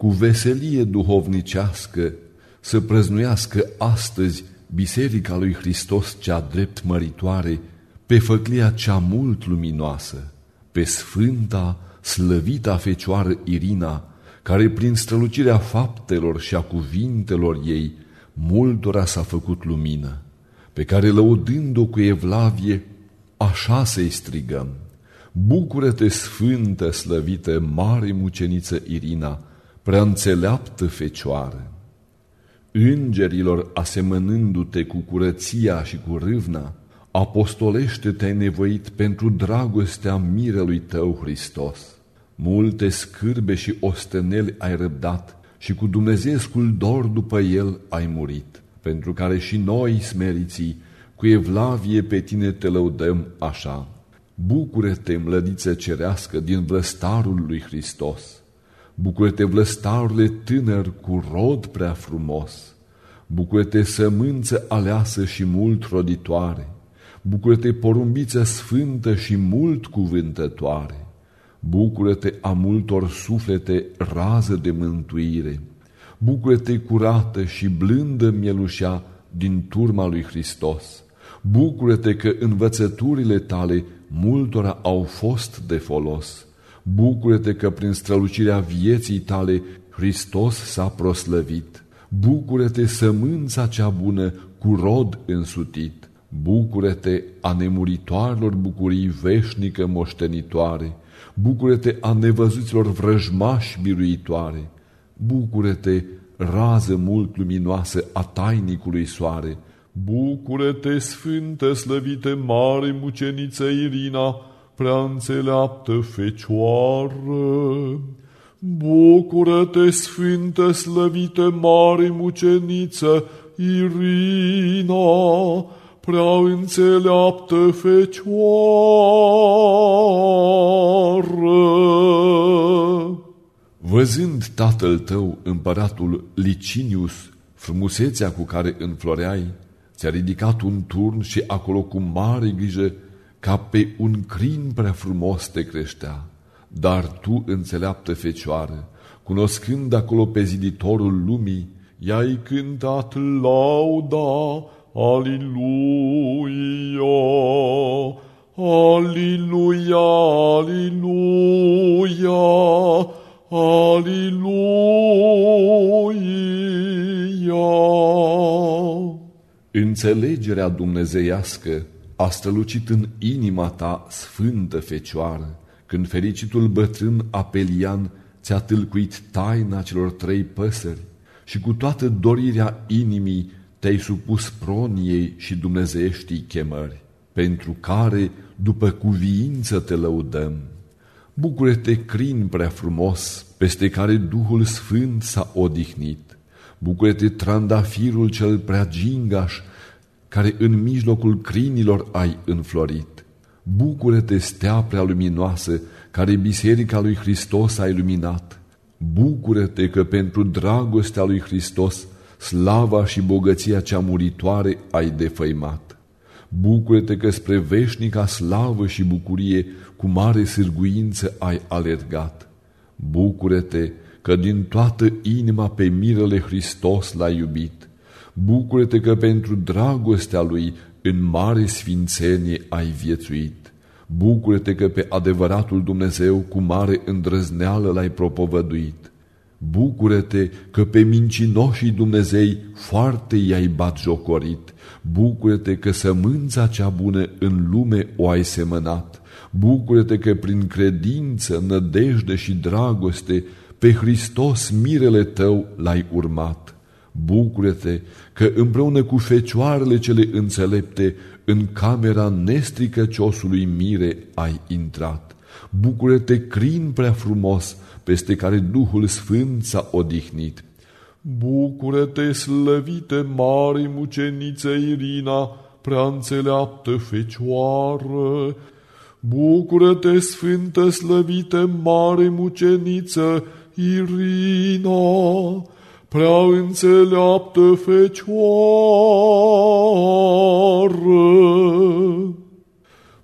cu veselie duhovnicească, să prăznuiască astăzi Biserica lui Hristos cea drept măritoare, pe făclia cea mult luminoasă, pe sfânta, slăvita Fecioară Irina, care prin strălucirea faptelor și a cuvintelor ei multora s-a făcut lumină, pe care lăudând-o cu evlavie, așa să-i strigăm. Bucură-te, sfântă, slăvită, mare muceniță Irina, prea înțeleaptă fecioară! Îngerilor asemănându-te cu curăția și cu râvna, apostolește te-ai nevoit pentru dragostea mirelui tău Hristos. Multe scârbe și osteneli ai răbdat și cu Dumnezeescul dor după el ai murit, pentru care și noi, smeriții, cu evlavie pe tine te lăudăm așa. Bucură-te, mlădiță cerească, din vlăstarul lui Hristos! Bucură-te, vlăstarule tânăr cu rod prea frumos! Bucură-te, sămânță aleasă și mult roditoare! Bucură-te, porumbiță sfântă și mult cuvântătoare! Bucură-te a multor suflete rază de mântuire! Bucură-te curată și blândă mielușea din turma lui Hristos! Bucură-te că învățăturile tale multora au fost de folos! Bucură-te că prin strălucirea vieții tale Hristos s-a proslăvit! Bucură-te sămânța cea bună cu rod însutit! Bucură-te a nemuritoarelor bucurii veșnică moștenitoare! Bucură-te a nevăzuților vrăjmași biruitoare! Bucură-te, rază mult luminoasă a tainicului soare! Bucură-te, sfântă, slăvite, mare muceniță Irina, prea înțeleaptă fecioară! Bucură-te, sfântă, slăvite, mare muceniță Irina, prea înțeleaptă fecioară! Văzând tatăl tău, împăratul Licinius, frumusețea cu care înfloreai, ți-a ridicat un turn și acolo cu mare grijă, ca pe un crin prea frumos te creștea. Dar tu, înțeleaptă fecioară, cunoscând acolo pe ziditorul lumii, i-ai cântat lauda, Aliluia, Aliluia, Aliluia, Aliluia. Înțelegerea dumnezeiască a strălucit în inima ta, sfântă fecioară, când fericitul bătrân Apelian ți-a tâlcuit taina celor trei păsări și cu toată dorirea inimii te-ai supus proniei și dumnezeieștii chemări, pentru care, după cuviință, te lăudăm. Bucură-te, crin prea frumos, peste care Duhul Sfânt s-a odihnit. Bucură-te, trandafirul cel prea gingaș, care în mijlocul crinilor ai înflorit. Bucură-te, stea prea luminoasă, care biserica lui Hristos a iluminat. Bucură-te că pentru dragostea lui Hristos slava și bogăția cea muritoare ai defăimat. Bucură-te că spre veșnica slavă și bucurie cu mare sârguință ai alergat. Bucură-te că din toată inima pe mirele Hristos l-ai iubit. Bucură-te că pentru dragostea lui în mare sfințenie ai viețuit. Bucură-te că pe adevăratul Dumnezeu cu mare îndrăzneală l-ai propovăduit. Bucură-te că pe mincinoșii Dumnezei foarte i-ai bat jocorit. Bucură-te că sămânța cea bună în lume o ai semănat. Bucură-te că prin credință, nădejde și dragoste pe Hristos mirele tău l-ai urmat. Bucură-te că împreună cu fecioarele cele înțelepte în camera nestricăciosului mire ai intrat. Bucură-te, crin prea frumos, peste care Duhul Sfânt s-a odihnit. Bucură-te, slăvite mare muceniță Irina, prea înțeleaptă fecioară! Bucură-te, sfântă, slăvite, mare muceniță Irina, prea înțeleaptă fecioară!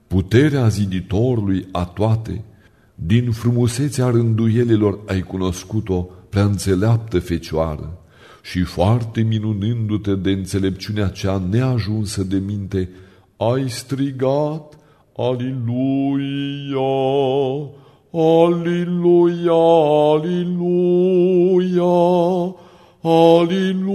Puterea ziditorului a toate, din frumusețea rânduielilor ai cunoscut-o, prea înțeleaptă fecioară, și foarte minunându-te de înțelepciunea cea neajunsă de minte, ai strigat, Aliluia, Aliluia, Aliluia, Aliluia.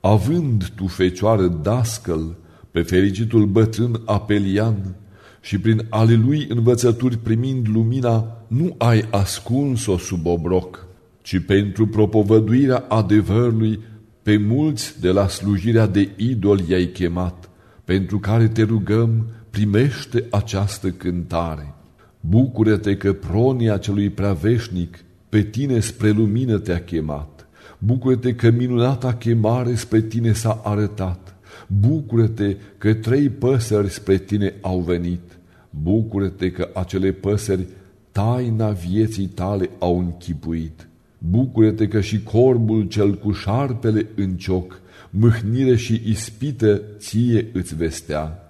Având tu, fecioară dascăl, pe fericitul bătrân Apelian, și prin ale lui învățături primind lumina, nu ai ascuns-o sub obroc, ci pentru propovăduirea adevărului pe mulți de la slujirea de idol i-ai chemat, pentru care te rugăm, primește această cântare. Bucură-te că pronia celui preaveșnic pe tine spre lumină te-a chemat. Bucură-te că minunata chemare spre tine s-a arătat. Bucură-te că trei păsări spre tine au venit. Bucură-te că acele păsări taina vieții tale au închipuit. Bucură-te că și corbul cel cu șarpele în cioc, mâhnire și ispită ție îți vestea.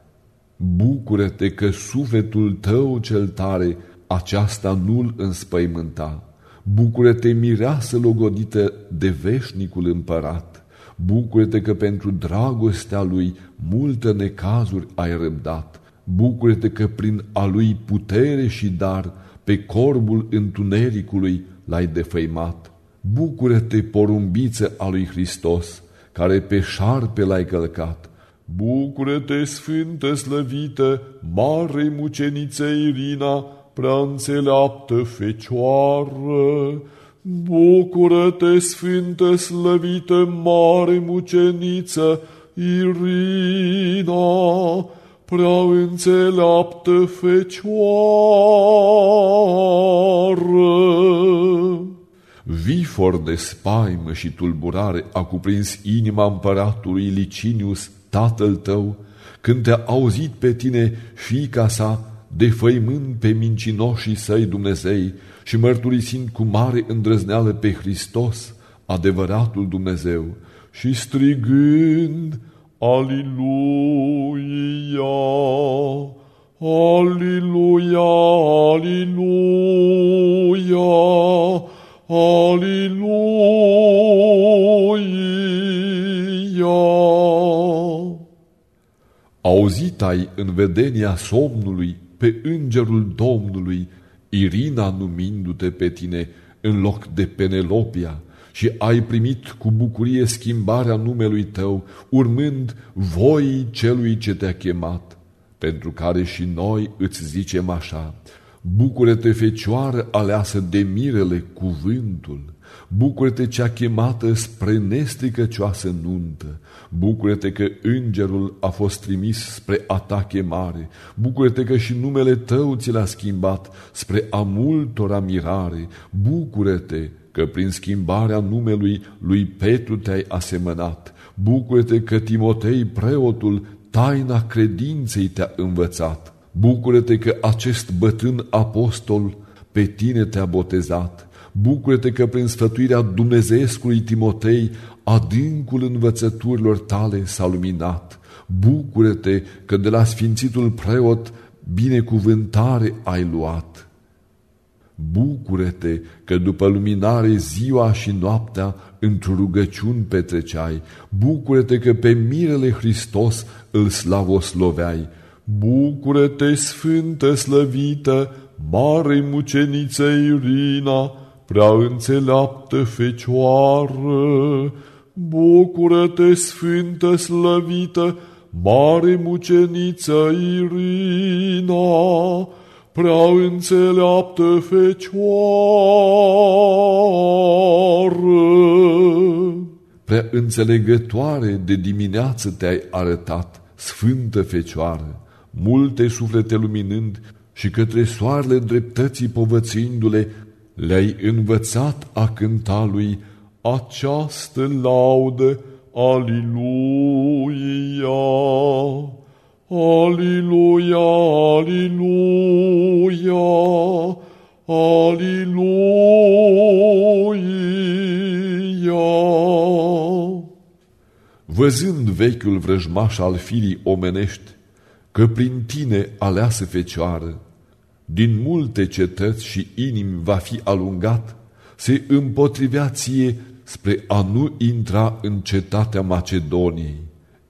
Bucură-te că sufletul tău cel tare aceasta nu-l înspăimânta. Bucură-te mireasă logodită de veșnicul împărat. Bucură-te că pentru dragostea lui multe necazuri ai răbdat. Bucură-te că prin a lui putere și dar pe corbul întunericului l-ai defăimat. Bucură-te, porumbiță a lui Hristos, care pe șarpe l-ai călcat. Bucură-te, sfântă slăvită, mare muceniță Irina, prea înțeleaptă fecioară. Bucură-te, sfântă slăvită, mare muceniță Irina, prea înțeleaptă fecioară. Vifor de spaimă și tulburare a cuprins inima împăratului Licinius, tatăl tău, când te-a auzit pe tine fica sa, defăimând pe mincinoșii săi Dumnezei și mărturisind cu mare îndrăzneală pe Hristos, adevăratul Dumnezeu, și strigând, Aliluia, Aliluia, Aliluia, Aliluia. Auzit ai în vedenia somnului pe îngerul Domnului, Irina numindu-te pe tine în loc de Penelopia, și ai primit cu bucurie schimbarea numelui tău, urmând voi celui ce te-a chemat, pentru care și noi îți zicem așa, Bucură-te, fecioară aleasă de mirele cuvântul, Bucură-te cea chemată spre nestricăcioasă nuntă, Bucură-te că îngerul a fost trimis spre a ta chemare, Bucură-te că și numele tău ți l-a schimbat spre a multora mirare, Bucură-te că prin schimbarea numelui lui Petru te-ai asemănat. Bucură-te că Timotei, preotul, taina credinței te-a învățat. Bucură-te că acest bătrân apostol pe tine te-a botezat. Bucură-te că prin sfătuirea Dumnezeescului Timotei adâncul învățăturilor tale s-a luminat. Bucură-te că de la sfințitul preot binecuvântare ai luat. Bucură-te că după luminare ziua și noaptea într-o rugăciuni petreceai. Bucură-te că pe mirele Hristos îl slavosloveai. Bucură-te, Sfântă Slăvită, mare muceniță Irina, prea înțeleaptă Fecioară. Bucură-te, Sfântă Slăvită, mare muceniță Irina, prea înțeleaptă fecioară. Prea înțelegătoare de dimineață te-ai arătat, sfântă fecioară, multe suflete luminând și către soarele dreptății povățindu-le, le-ai învățat a cânta lui această laudă, Aliluia! Aleluia, aleluia, aleluia. Văzând vechiul vrăjmaș al firii omenești, că prin tine aleasă fecioară, din multe cetăți și inimi va fi alungat, se împotrivea ție spre a nu intra în cetatea Macedoniei,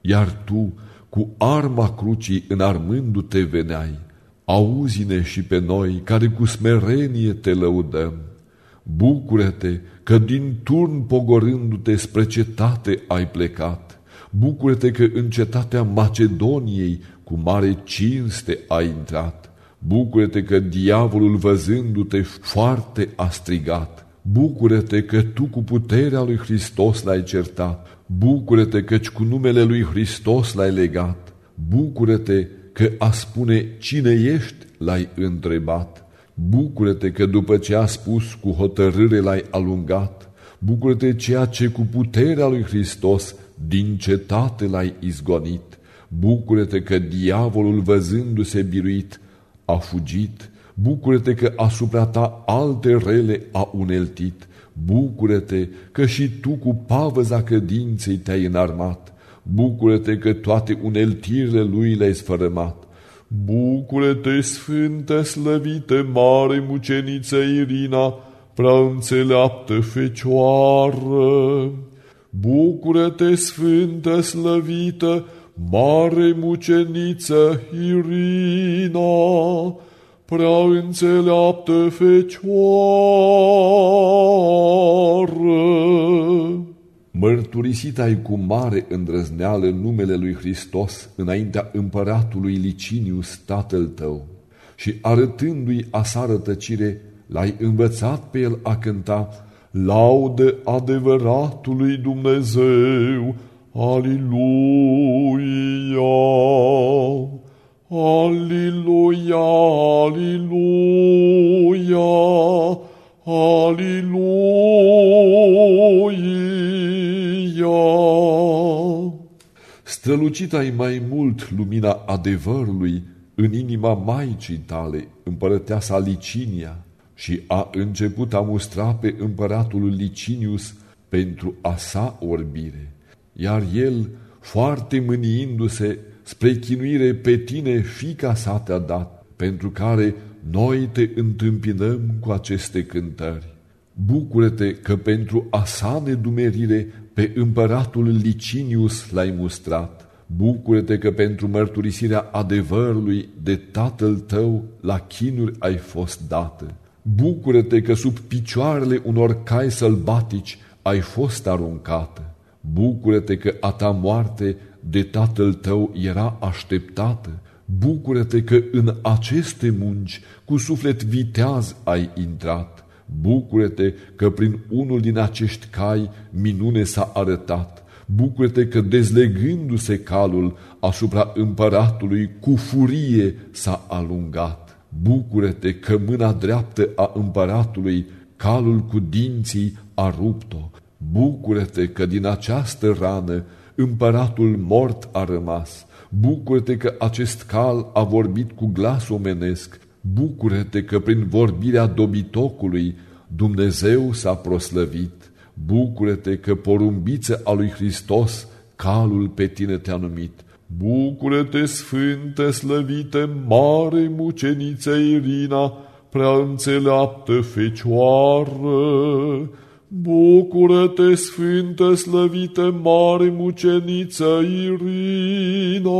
iar tu, cu arma crucii înarmându-te veneai, auzi-ne și pe noi, care cu smerenie te lăudăm. Bucură-te că din turn pogorându-te spre cetate ai plecat. Bucură-te că în cetatea Macedoniei cu mare cinste ai intrat. Bucură-te că diavolul văzându-te foarte a strigat. Bucură-te că tu cu puterea lui Hristos l-ai certat. Bucură-te căci cu numele lui Hristos l-ai legat. Bucură-te că a spune cine ești l-ai întrebat. Bucură-te că după ce a spus cu hotărâre l-ai alungat. Bucură-te ceea ce cu puterea lui Hristos din cetate l-ai izgonit. Bucură-te că diavolul văzându-se biruit a fugit. Bucură-te că asupra ta alte rele a uneltit. Bucură-te că și tu cu pavăza cădinței te-ai înarmat. Bucură-te că toate uneltirile lui le-ai sfărămat. Bucură-te, Sfântă slăvită, mare muceniță Irina, prea înțeleaptă Fecioară. Bucură-te, Sfântă slăvită, mare muceniță Irina, prea înțeleaptă Fecioară. Mărturisit ai cu mare îndrăzneală numele lui Hristos înaintea împăratului Licinius, tatăl tău, și arătându-i asară tăcire, l-ai învățat pe el a cânta laudă adevăratului Dumnezeu, Aliluia! Aliluia! Aliluia! Aliluia! Strălucit ai mai mult lumina adevărului în inima Maicii tale, împărăteasa Licinia, și a început a mustra pe împăratul Licinius pentru a sa orbire, iar el, foarte mâniindu-se, spre chinuire pe tine fica sa te-a dat, pentru care noi te întâmpinăm cu aceste cântări. Bucură-te că pentru a sa nedumerire pe împăratul Licinius l-ai mustrat. Bucură-te că pentru mărturisirea adevărului de tatăl tău la chinuri ai fost dată. Bucură-te că sub picioarele unor cai sălbatici ai fost aruncată. Bucură-te că a ta moarte de tatăl tău era așteptată. Bucură-te că în aceste munci cu suflet viteaz ai intrat. Bucură-te că prin unul din acești cai minune s-a arătat. Bucură-te că dezlegându-se calul asupra împăratului cu furie s-a alungat. Bucură-te că mâna dreaptă a împăratului calul cu dinții a rupt-o. Bucură-te că din această rană împăratul mort a rămas. Bucură-te că acest cal a vorbit cu glas omenesc. Bucură-te că prin vorbirea dobitocului Dumnezeu s-a proslăvit. Bucură-te că porumbiță a lui Hristos calul pe tine te-a numit. Bucură-te, Sfântă, slăvită, mare muceniță Irina, prea înțeleaptă Fecioară! Bucură-te, Sfântă, slăvită, mare muceniță Irina,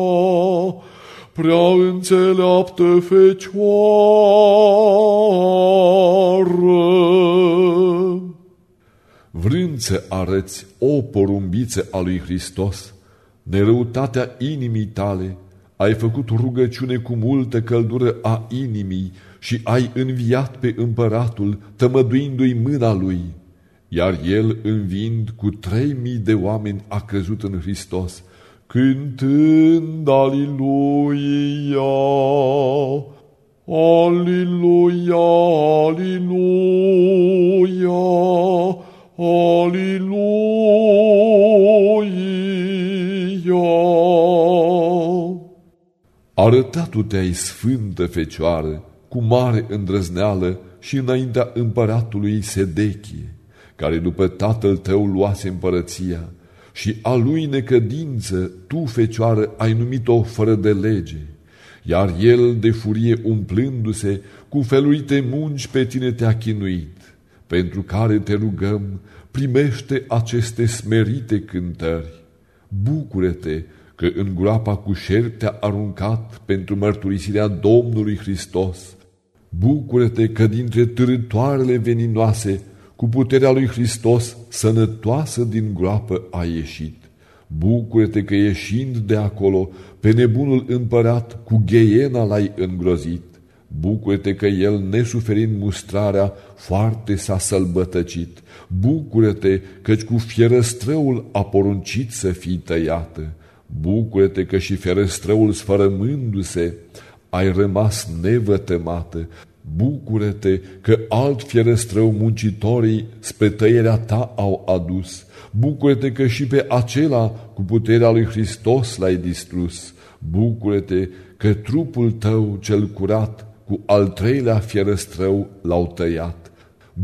prea înțeleaptă Fecioară! Vrând să arăți o porumbiță a lui Hristos, nerăutatea inimii tale, ai făcut rugăciune cu multă căldură a inimii și ai înviat pe împăratul, tămăduindu-i mâna lui, iar el, învind cu trei mii de oameni, a crezut în Hristos, cântând Aliluia, Aliluia, Aliluia, Aliluia. Arătatu te-ai sfântă fecioară, cu mare îndrăzneală și înaintea împăratului Sedechie, care după tatăl tău luase împărăția, și a lui necădință, tu, fecioară, ai numit-o fără de lege, iar el de furie umplându-se, cu feluite munci pe tine te-a chinuit, pentru care te rugăm, primește aceste smerite cântări. Bucură-te că în groapa cu șerpi te-a aruncat pentru mărturisirea Domnului Hristos. Bucură-te că dintre târătoarele veninoase, cu puterea lui Hristos, sănătoasă din groapă a ieșit. Bucură-te că ieșind de acolo, pe nebunul împărat, cu gheiena l-ai îngrozit. Bucură-te că el, nesuferind mustrarea, foarte s-a sălbătăcit. Bucură-te căci cu fierăstrăul a poruncit să fii tăiată. Bucură-te că și fierăstrăul sfărămându-se, ai rămas nevătămată. Bucură-te că alt fierăstrău muncitorii spre tăierea ta au adus. Bucură-te că și pe acela cu puterea lui Hristos l-ai distrus. Bucură-te că trupul tău cel curat cu al treilea fierăstrău l-au tăiat.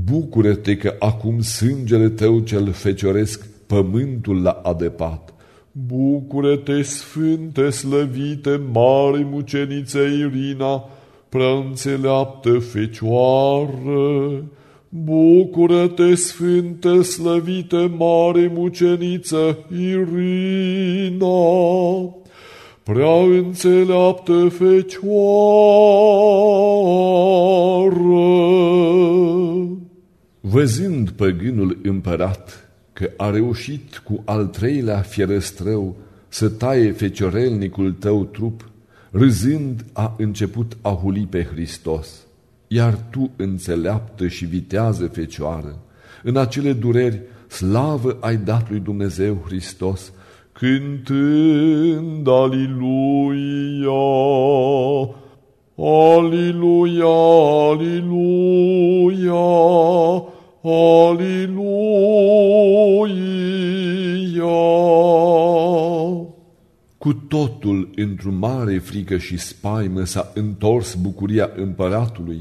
Bucură-te că acum sângele tău cel fecioresc pământul l-a adepat. Bucură-te, Sfânte, slăvite, mare muceniță Irina, prea înțeleaptă Fecioară! Bucură-te, Sfântă, slăvite, mare muceniță Irina! Prea înțeleaptă Fecioară! Văzând păgânul împărat că a reușit cu al treilea fierăstrău să taie feciorelnicul tău trup, râzând a început a huli pe Hristos. Iar tu, înțeleaptă și vitează fecioară, în acele dureri, slavă ai dat lui Dumnezeu Hristos, cântând Aliluia, Aliluia, Aliluia, Aliluia. Cu totul, într-o mare frică și spaimă, s-a întors bucuria împăratului,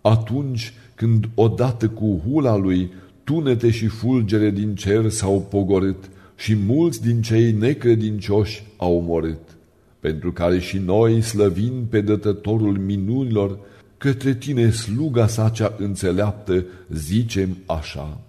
atunci când odată cu hula lui tunete și fulgere din cer s-au pogorât și mulți din cei necredincioși au omorât, pentru care și noi, slăvind pe dătătorul minunilor, către tine, sluga sa cea înțeleaptă, zicem așa,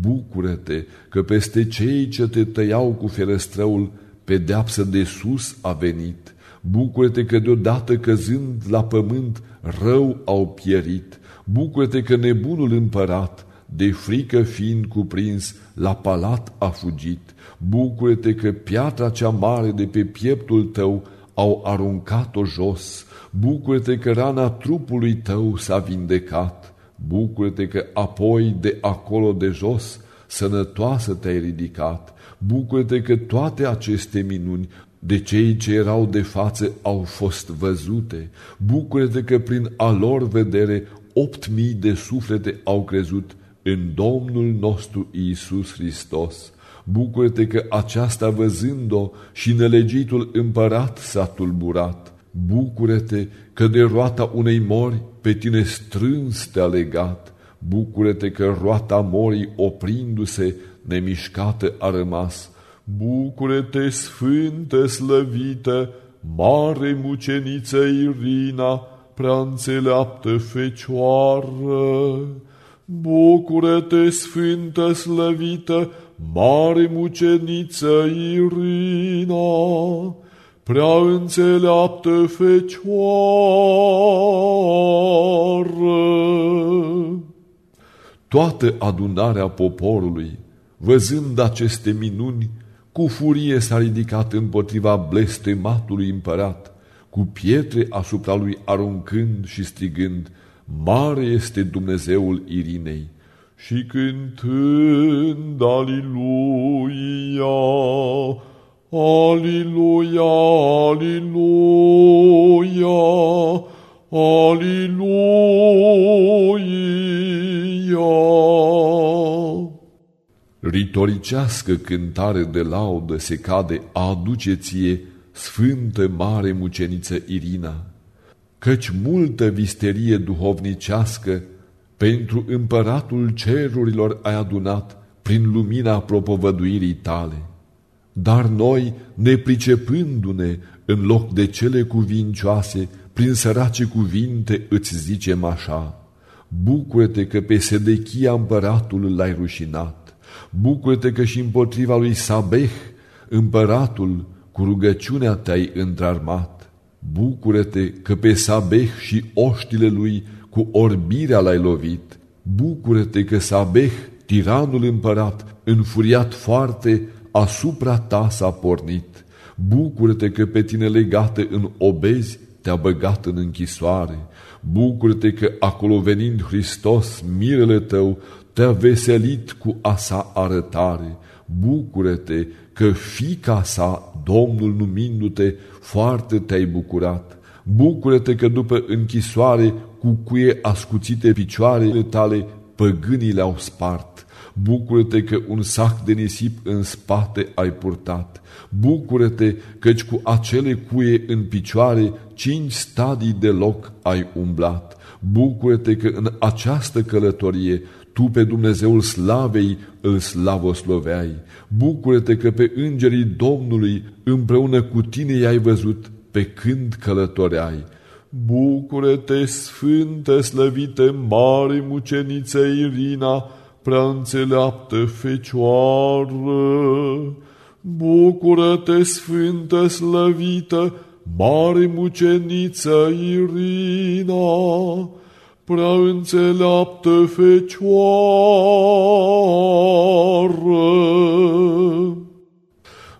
Bucură-te că peste cei ce te tăiau cu ferăstrăul, pedeapsă de sus a venit. Bucură-te că deodată căzând la pământ, rău au pierit. Bucură-te că nebunul împărat, de frică fiind cuprins, la palat a fugit. Bucură-te că piatra cea mare de pe pieptul tău au aruncat-o jos. Bucură-te că rana trupului tău s-a vindecat. Bucură-te că apoi de acolo de jos sănătoasă te-ai ridicat. Bucură-te că toate aceste minuni de cei ce erau de față au fost văzute. Bucură-te că prin a lor vedere opt mii de suflete au crezut în Domnul nostru Iisus Hristos. Bucură-te că aceasta văzând-o și nelegitul împărat s-a tulburat. Bucură-te că de roata unei mori pe tine strâns te-a legat. Bucură-te că roata morii oprindu-se nemișcată a rămas. Bucură-te, Sfântă slăvită, mare muceniță Irina, prea înțeleaptă Fecioară. Bucură-te, Sfântă slăvită, mare muceniță Irina, prea înțeleaptă Fecioară. Toată adunarea poporului, văzând aceste minuni, cu furie s-a ridicat împotriva blestematului împărat, cu pietre asupra lui aruncând și strigând, Mare este Dumnezeul Irinei! Și cântând Aliluia, Aliluia, Aliluia, Aliluia. Ritoricească cântare de laudă se cade a aduce ție, Sfântă Mare Muceniță Irina, căci multă visterie duhovnicească pentru împăratul cerurilor ai adunat prin lumina propovăduirii tale. Dar noi, nepricepându-ne în loc de cele cuvincioase, prin sărace cuvinte îți zicem așa, Bucură-te că pe Sedechia împăratul l-ai rușinat, bucură-te că și împotriva lui Sabeh, împăratul, cu rugăciunea te-ai întrarmat, bucură-te că pe Sabeh și oștile lui cu orbirea l-ai lovit, bucură-te că Sabeh, tiranul împărat, înfuriat foarte, asupra ta s-a pornit, bucură-te că pe tine legată în obezi te-a băgat în închisoare, bucură-te că acolo venind Hristos, mirele tău, te-a veselit cu a sa arătare, bucură-te că fica sa, Domnul numindu-te, foarte te-ai bucurat, bucură-te că după închisoare, cu cuie ascuțite picioarele tale, păgânii le-au spart, Bucură-te că un sac de nisip în spate ai purtat. Bucură-te căci cu acele cuie în picioare cinci stadii de loc ai umblat. Bucură-te că în această călătorie tu pe Dumnezeul slavei îl slavosloveai. Bucură-te că pe îngerii Domnului împreună cu tine i-ai văzut pe când călătoreai. Bucură-te, Sfântă, slăvite, mare muceniță Irina, prea înțeleaptă Fecioară, bucură-te, Sfântă slăvită, mare muceniță Irina, prea înțeleaptă Fecioară.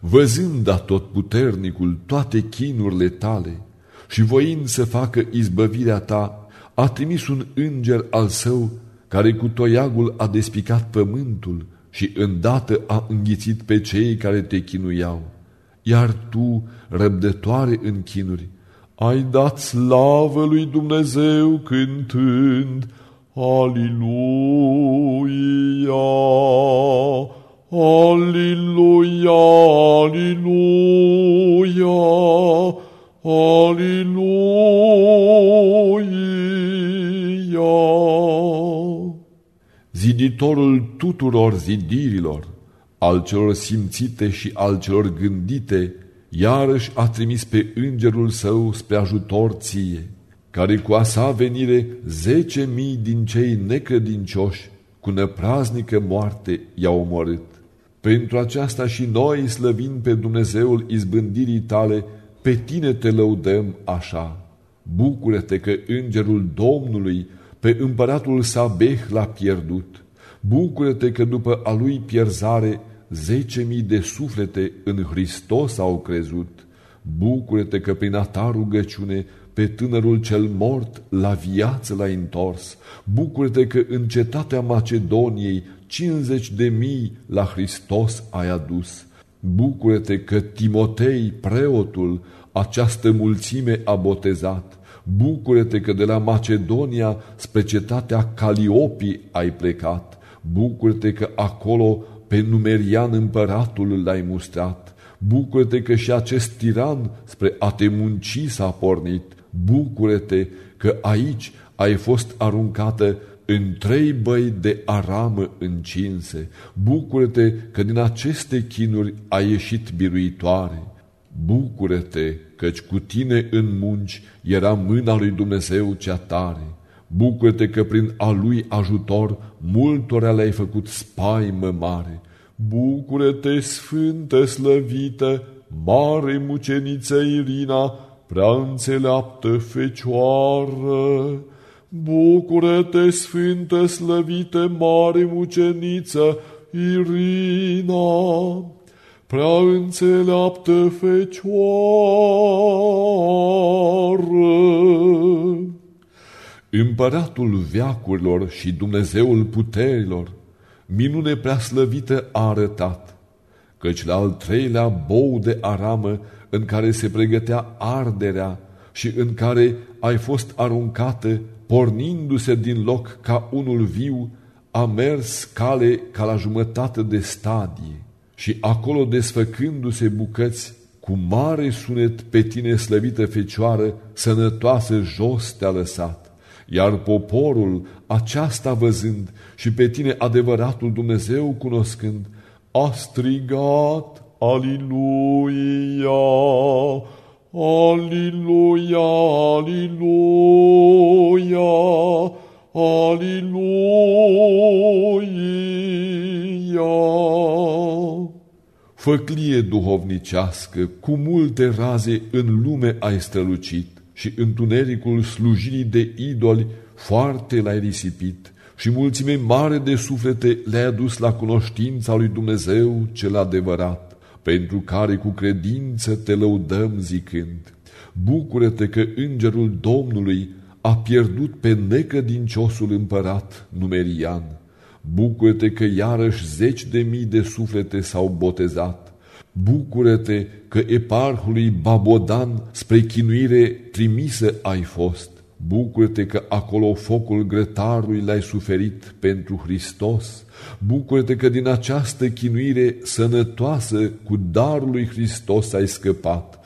Văzând puternicul toate chinurile tale și voind să facă izbăvirea ta, a trimis un înger al său care cu toiagul a despicat pământul și îndată a înghițit pe cei care te chinuiau. Iar tu, răbdătoare în chinuri, ai dat slavă lui Dumnezeu cântând, Aliluia, Aliluia, Aliluia, Aliluia ziditorul tuturor zidirilor, al celor simțite și al celor gândite, iarăși a trimis pe îngerul său spre ajutor ție, care cu a sa venire zece mii din cei necredincioși cu năpraznică moarte i-au omorât. Pentru aceasta și noi, slăvind pe Dumnezeul izbândirii tale, pe tine te lăudăm așa. Bucură-te că îngerul Domnului pe împăratul Sabeh l-a pierdut. Bucură-te că după a lui pierzare zece mii de suflete în Hristos au crezut. Bucură-te că prin a ta rugăciune pe tânărul cel mort la viață l-ai întors. Bucură-te că în cetatea Macedoniei cincizeci de mii la Hristos ai adus. Bucură-te că Timotei, preotul, această mulțime a botezat. Bucură-te că de la Macedonia spre cetatea Caliopii ai plecat. Bucură-te că acolo pe numerian împăratul l-ai mustrat. Bucură-te că și acest tiran spre a te munci s-a pornit. Bucură-te că aici ai fost aruncată în trei băi de aramă încinse. Bucură-te că din aceste chinuri ai ieșit biruitoare. Bucură-te, căci cu tine în munci era mâna lui Dumnezeu cea tare. Bucură-te că prin a lui ajutor multora le-ai făcut spaimă mare. Bucură-te, sfântă slăvită, mare muceniță Irina, prea înțeleaptă fecioară. Bucură-te, sfântă slăvită, mare muceniță Irina, prea înțeleaptă fecioară. Împăratul veacurilor și Dumnezeul puterilor, minune prea slăvită a arătat, căci la al treilea bou de aramă în care se pregătea arderea și în care ai fost aruncată, pornindu-se din loc ca unul viu, a mers cale ca la jumătate de stadie și acolo desfăcându-se bucăți, cu mare sunet pe tine slăvită fecioară, sănătoasă jos te-a lăsat. Iar poporul, aceasta văzând și pe tine adevăratul Dumnezeu cunoscând, a strigat, Aliluia, Aliluia, Aliluia, Aliluia. Făclie duhovnicească, cu multe raze în lume ai strălucit și întunericul slujirii de idoli foarte l-ai risipit și mulțime mare de suflete le-ai adus la cunoștința lui Dumnezeu cel adevărat, pentru care cu credință te lăudăm zicând, Bucură-te că îngerul Domnului a pierdut pe necădinciosul împărat numerian. Bucură-te că iarăși zeci de mii de suflete s-au botezat. Bucură-te că eparhului Babodan spre chinuire trimisă ai fost. Bucură-te că acolo focul grătarului l-ai suferit pentru Hristos. Bucură-te că din această chinuire sănătoasă cu darul lui Hristos ai scăpat.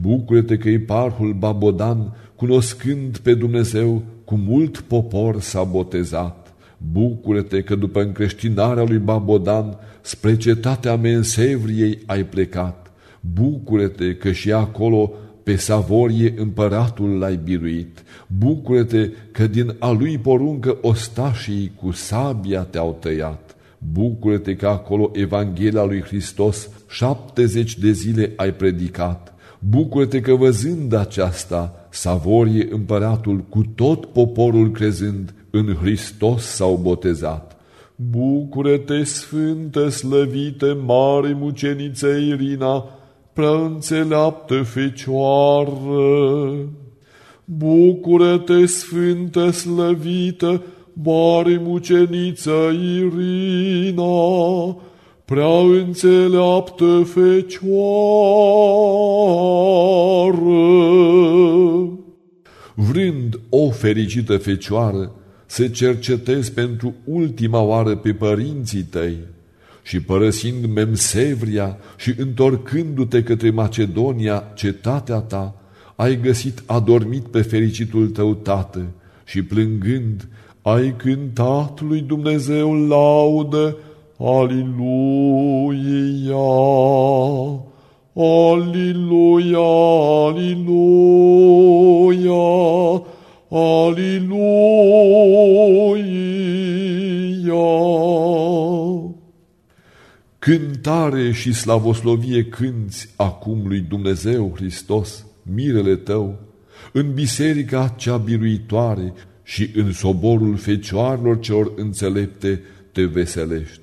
Bucură-te că eparhul Babodan, cunoscând pe Dumnezeu, cu mult popor s-a botezat. Bucură-te că după încreștinarea lui Babodan, spre cetatea Mensevriei ai plecat. Bucură-te că și acolo pe Savorie împăratul l-ai biruit. Bucură-te că din a lui poruncă ostașii cu sabia te-au tăiat. Bucură-te că acolo Evanghelia lui Hristos șaptezeci de zile ai predicat. Bucură-te că văzând aceasta, Savorie împăratul cu tot poporul crezând în Hristos s-au botezat. Bucură-te, Sfântă, slăvite, mare muceniță Irina, prea înțeleaptă Fecioară! Bucură-te, Sfântă, slăvită, mare muceniță Irina, prea înțeleaptă Fecioară! Vrând o fericită Fecioară să cercetezi pentru ultima oară pe părinții tăi, și părăsind Memsevria și întorcându-te către Macedonia, cetatea ta, ai găsit adormit pe fericitul tău tată și plângând, ai cântat lui Dumnezeu laudă, Aliluia, Aliluia, Aliluia, Aliluia. Cântare și slavoslovie cânți acum lui Dumnezeu Hristos, mirele tău, în biserica cea biruitoare și în soborul fecioarelor celor înțelepte te veselești.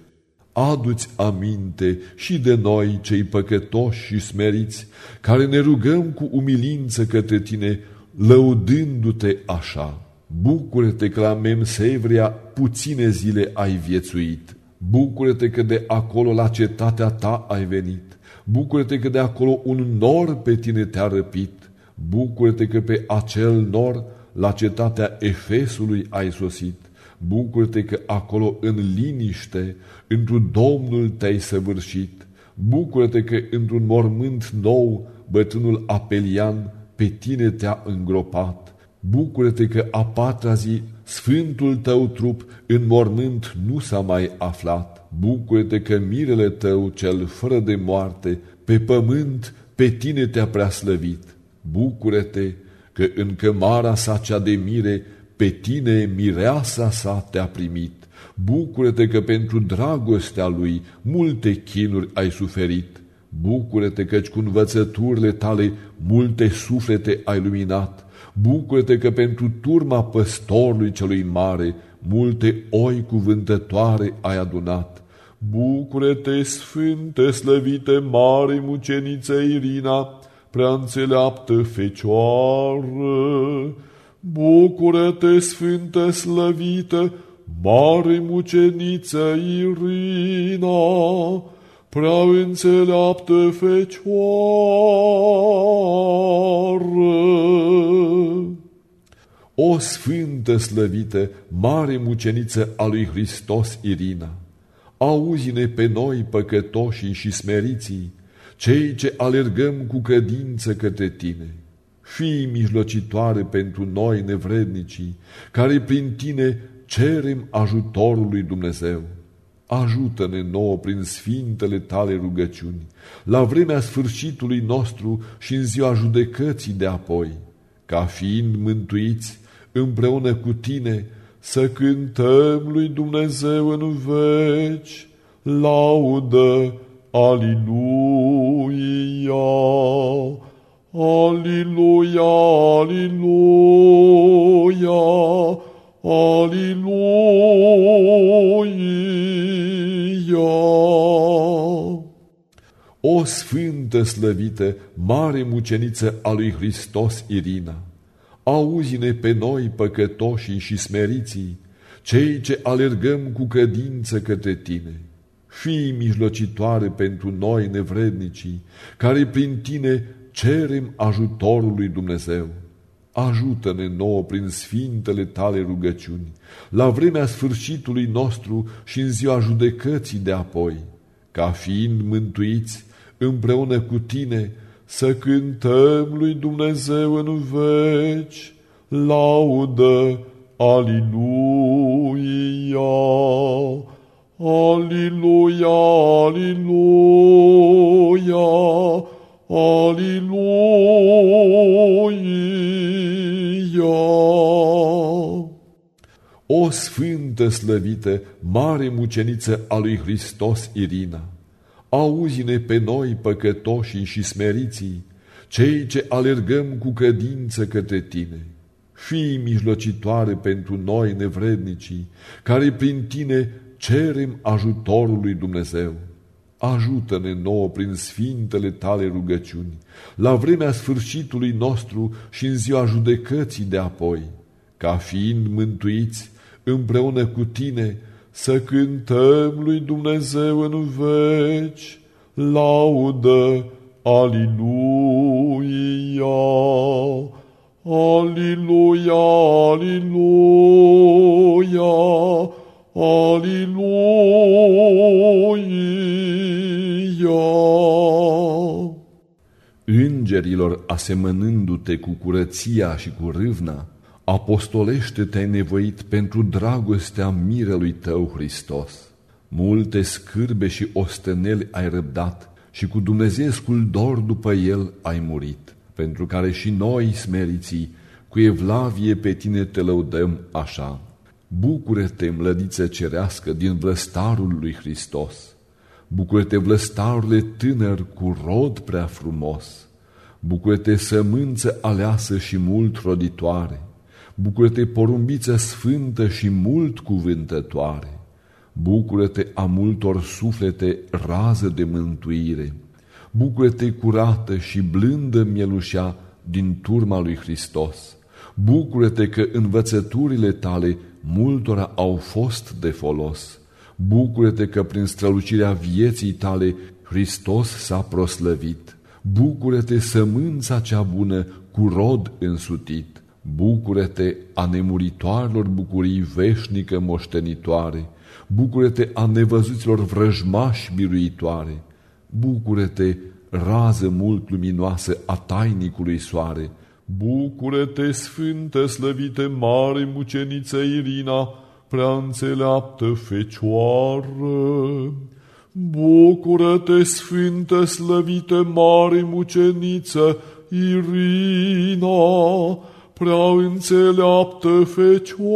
Adu-ți aminte și de noi, cei păcătoși și smeriți, care ne rugăm cu umilință către tine, lăudându-te așa. Bucură-te că la Memsevria puține zile ai viețuit. Bucură-te că de acolo la cetatea ta ai venit. Bucură-te că de acolo un nor pe tine te-a răpit. Bucură-te că pe acel nor la cetatea Efesului ai sosit. Bucură-te că acolo în liniște, într-un Domnul te-ai săvârșit. Bucură-te că într-un mormânt nou, bătrânul Apelian pe tine te-a îngropat. Bucură-te că a patra zi sfântul tău trup în mormânt nu s-a mai aflat. Bucură-te că mirele tău cel fără de moarte pe pământ pe tine te-a preaslăvit. Bucură-te că în cămara sa cea de mire pe tine mireasa sa te-a primit. Bucură-te că pentru dragostea lui multe chinuri ai suferit. Bucură-te căci cu învățăturile tale multe suflete ai luminat. Bucură-te că pentru turma păstorului celui mare multe oi cuvântătoare ai adunat. Bucură-te, Sfânte, slăvite, mare muceniță Irina, prea înțeleaptă Fecioară! Bucură-te, Sfântă, slăvită, mare muceniță Irina, prea înțeleaptă Fecioară! O sfântă slăvită, mare muceniță a lui Hristos Irina, auzi-ne pe noi păcătoșii și smeriții, cei ce alergăm cu credință către tine. Fii mijlocitoare pentru noi nevrednicii, care prin tine cerem ajutorul lui Dumnezeu. Ajută-ne nouă prin sfintele tale rugăciuni, la vremea sfârșitului nostru și în ziua judecății de apoi, ca fiind mântuiți împreună cu tine, să cântăm lui Dumnezeu în veci, laudă, Aliluia, Aliluia, Aliluia, Aliluia. O sfântă slăvită, mare muceniță a lui Hristos Irina, auzi-ne pe noi păcătoșii și smeriții, cei ce alergăm cu credință către tine. Fii mijlocitoare pentru noi nevrednicii, care prin tine cerem ajutorul lui Dumnezeu. Ajută-ne nouă prin sfintele tale rugăciuni, la vremea sfârșitului nostru și în ziua judecății de apoi, ca fiind mântuiți împreună cu tine, să cântăm lui Dumnezeu în veci, laudă, Aliluia, Aliluia, Aliluia, Aliluia. O sfântă slăvită, mare muceniță a lui Hristos Irina, auzi-ne pe noi păcătoșii și smeriții, cei ce alergăm cu credință către tine. Fii mijlocitoare pentru noi nevrednicii, care prin tine cerem ajutorul lui Dumnezeu. Ajută-ne nouă prin sfintele tale rugăciuni, la vremea sfârșitului nostru și în ziua judecății de apoi, ca fiind mântuiți împreună cu tine, să cântăm lui Dumnezeu în veci, laudă, Aliluia, Aliluia, Aliluia, Aliluia. Îngerilor asemănându-te cu curăția și cu râvna, apostolește te-ai nevoit pentru dragostea mirelui tău, Hristos. Multe scârbe și osteneli ai răbdat și cu dumnezeescul dor după el ai murit, pentru care și noi, smeriții, cu evlavie pe tine te lăudăm așa. Bucură-te, mlădiță cerească, din vlăstarul lui Hristos. Bucură-te, vlăstarule tânăr cu rod prea frumos. Bucură-te, sămânță aleasă și mult roditoare. Bucură-te, porumbiță sfântă și mult cuvântătoare. Bucură-te a multor suflete rază de mântuire. Bucură-te curată și blândă mielușea din turma lui Hristos. Bucură-te că învățăturile tale multora au fost de folos. Bucură-te că prin strălucirea vieții tale Hristos s-a proslăvit. Bucură-te sămânța cea bună cu rod însutit. Bucură-te a nemuritoarelor bucurii veșnică moștenitoare. Bucură-te a nevăzuților vrăjmași biruitoare. Bucură-te, rază mult luminoasă a tainicului soare. Bucură-te, Sfântă, slăvite, mare muceniță Irina, prea înțeleaptă Fecioară. Bucură-te, Sfântă, slăvite, mare muceniță Irina, prea înțeleaptă Fecioară.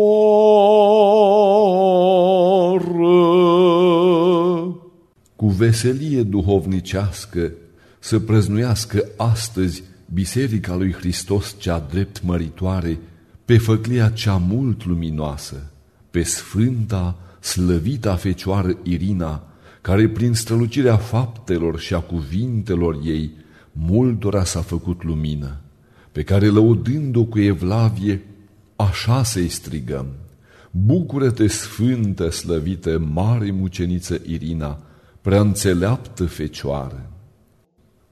Cu veselie duhovnicească să prăznuiască astăzi Biserica lui Hristos cea drept măritoare, pe făclia cea mult luminoasă, pe sfânta, slăvita Fecioară Irina, care prin strălucirea faptelor și a cuvintelor ei, multora s-a făcut lumină, pe care lăudând-o cu evlavie, așa să-i strigăm. Bucură-te, sfântă, slăvită, mare muceniță Irina, prea înțeleaptă Fecioară!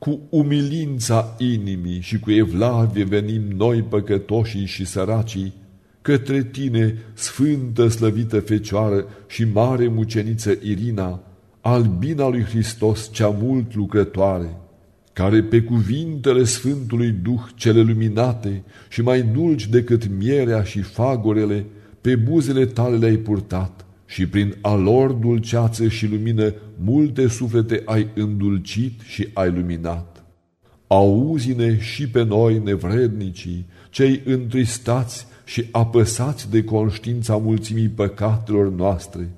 Cu umilința inimii și cu evlavie venim noi păcătoșii și săracii către tine, sfântă slăvită Fecioară și mare muceniță Irina, albina lui Hristos cea mult lucrătoare, care pe cuvintele Sfântului Duh cele luminate și mai dulci decât mierea și fagorele, pe buzele tale le-ai purtat și prin a lor dulceață și lumină multe suflete ai îndulcit și ai luminat. Auzi-ne și pe noi nevrednicii, cei întristați și apăsați de conștiința mulțimii păcatelor noastre,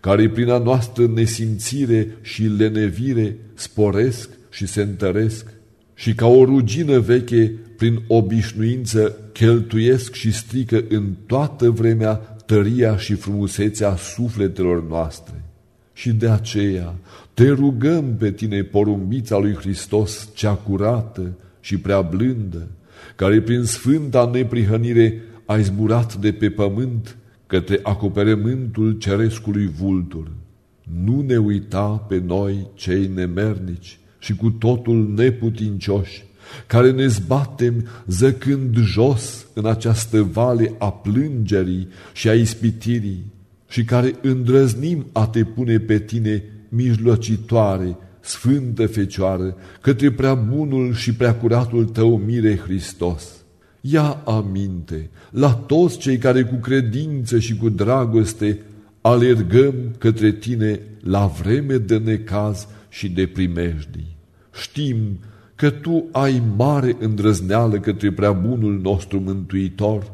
care prin a noastră nesimțire și lenevire sporesc și se întăresc, și ca o rugină veche, prin obișnuință, cheltuiesc și strică în toată vremea tăria și frumusețea sufletelor noastre. Și de aceea te rugăm pe tine, porumbița lui Hristos, cea curată și prea blândă, care prin sfânta neprihănire ai zburat de pe pământ către acoperământul cerescului vultur. Nu ne uita pe noi cei nemernici și cu totul neputincioși, care ne zbatem zăcând jos în această vale a plângerii și a ispitirii și care îndrăznim a te pune pe tine mijlocitoare, Sfântă Fecioară, către prea bunul și prea curatul tău mire Hristos. Ia aminte la toți cei care cu credință și cu dragoste alergăm către tine la vreme de necaz și de primejdii. Știm că tu ai mare îndrăzneală către prea bunul nostru mântuitor,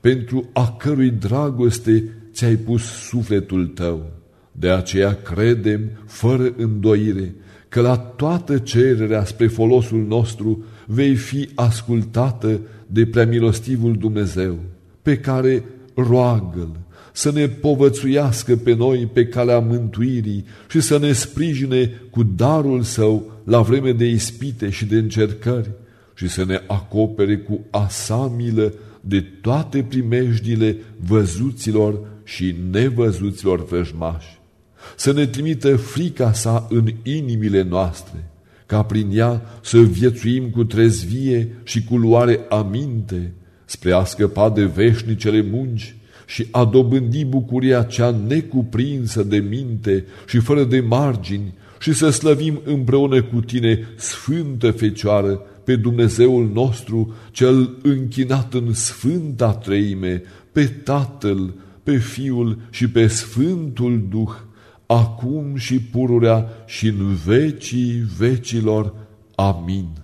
pentru a cărui dragoste ți-ai pus sufletul tău. De aceea credem, fără îndoire, că la toată cererea spre folosul nostru vei fi ascultată de preamilostivul Dumnezeu, pe care roagă-L să ne povățuiască pe noi pe calea mântuirii și să ne sprijine cu darul Său la vreme de ispite și de încercări și să ne acopere cu asa milă de toate primejdile văzuților și nevăzuților vrăjmași. Să ne trimită frica sa în inimile noastre, ca prin ea să viețuim cu trezvie și cu luare aminte, spre a scăpa de veșnicele munci și a dobândi bucuria cea necuprinsă de minte și fără de margini și să slăvim împreună cu tine, Sfântă Fecioară, pe Dumnezeul nostru, cel închinat în Sfânta Treime, pe Tatăl, pe Fiul și pe Sfântul Duh, acum și pururea și în vecii vecilor. Amin.